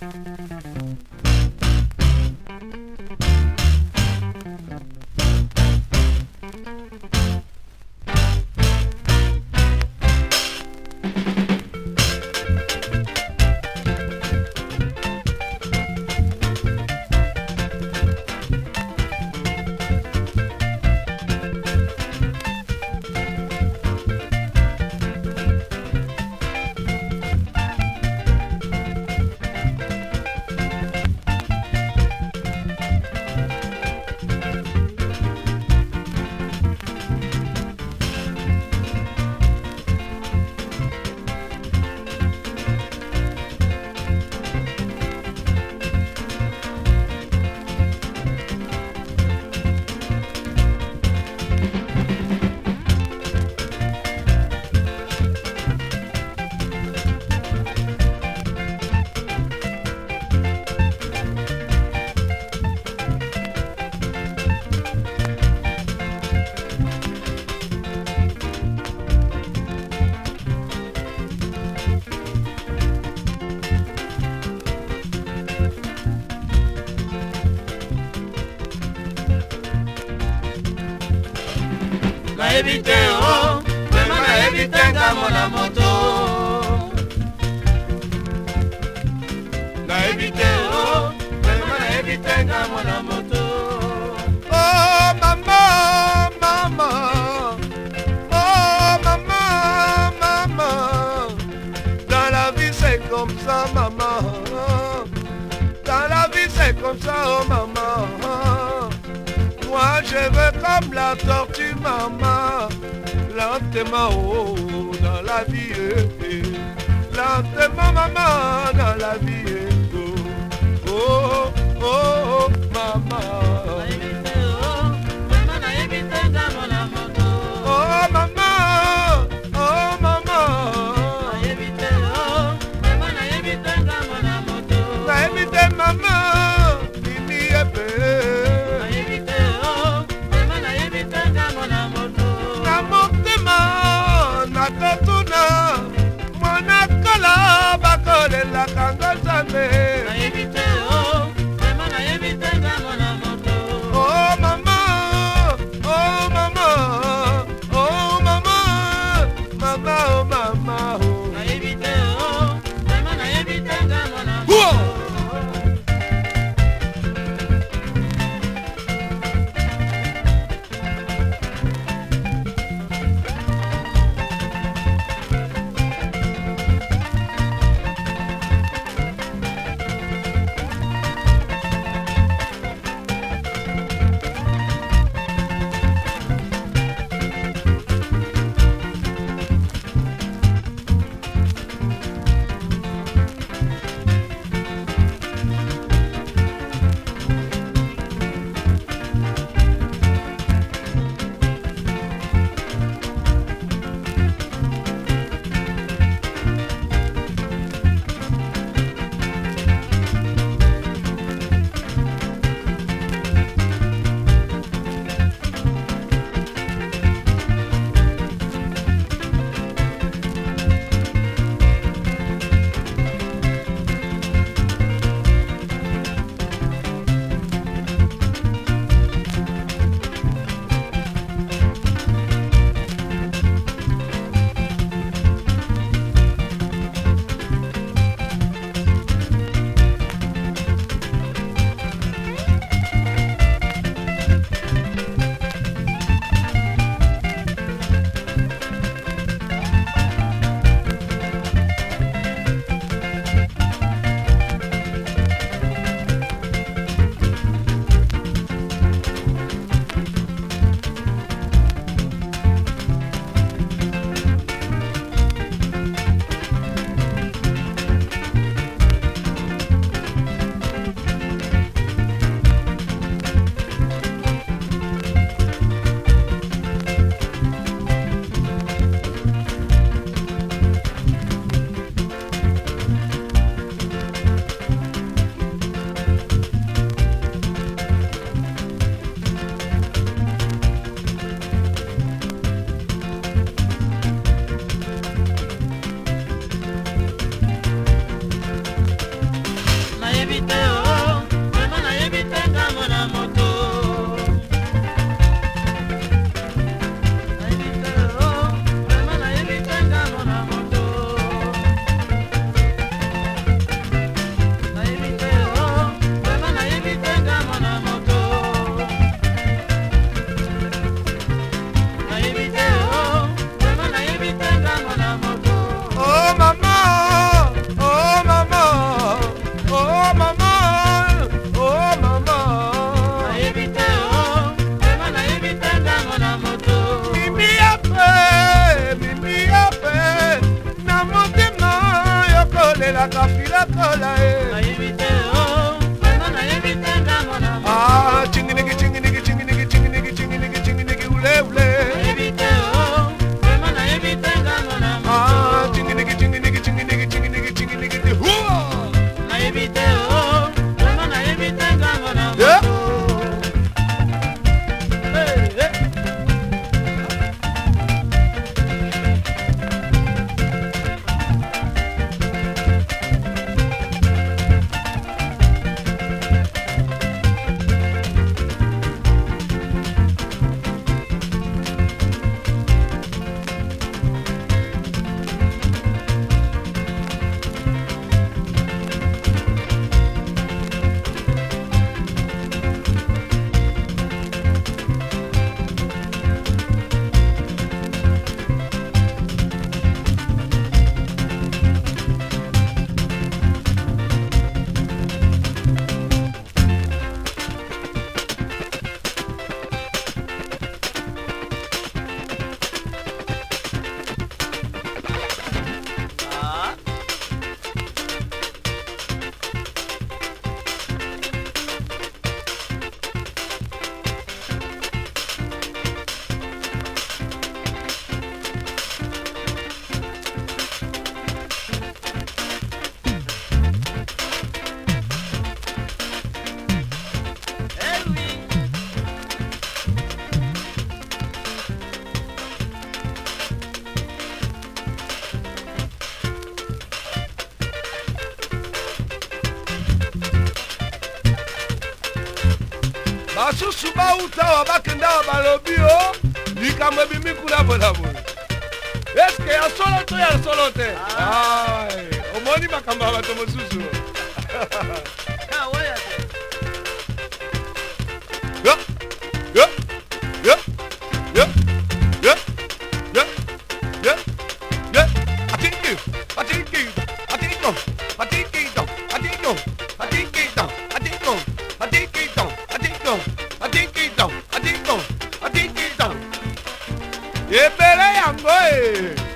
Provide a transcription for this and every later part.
Thank you. nayebi te o oh. vrema nayebi te ngambo na moto nayebi te o oh. vrema nayebi te ngambo na moto o oh, mama mama o mama mama dans la vie c'est comme ça maman dans la vie c'est comme ça oh maman cheveux comme la tortue maman Lentement oh, dans la vie Lentement maman dans la vie basusu bauta awa bakenda awa balobi o likambo ebimi kuna bodaboda eske ya solo to ya solo te ah. omoni makambo ya bato mosusu ebele yango e eh.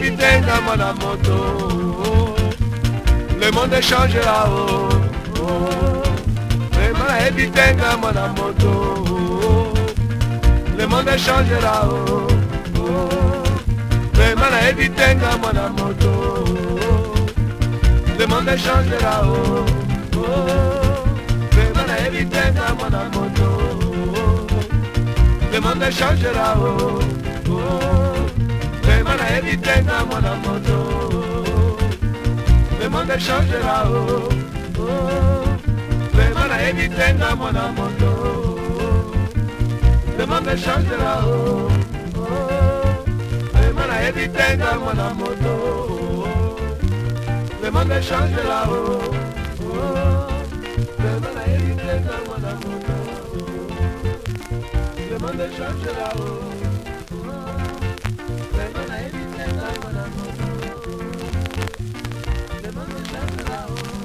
capitaine à moi la moto Le monde échange la haut Vraiment capitaine à moi la moto Le monde échange la haut Vraiment capitaine à moi la moto Le monde change la haut Vraiment capitaine à la moto Le monde échange la haut Évitez-la, mon amour. Le monde changera, oh, oh. Vraiment, évitez-la, mon amour. Le monde changera, oh, oh. Vraiment, évitez-la, mon amour. Le monde changera, la mon Le monde changera, oh. flow.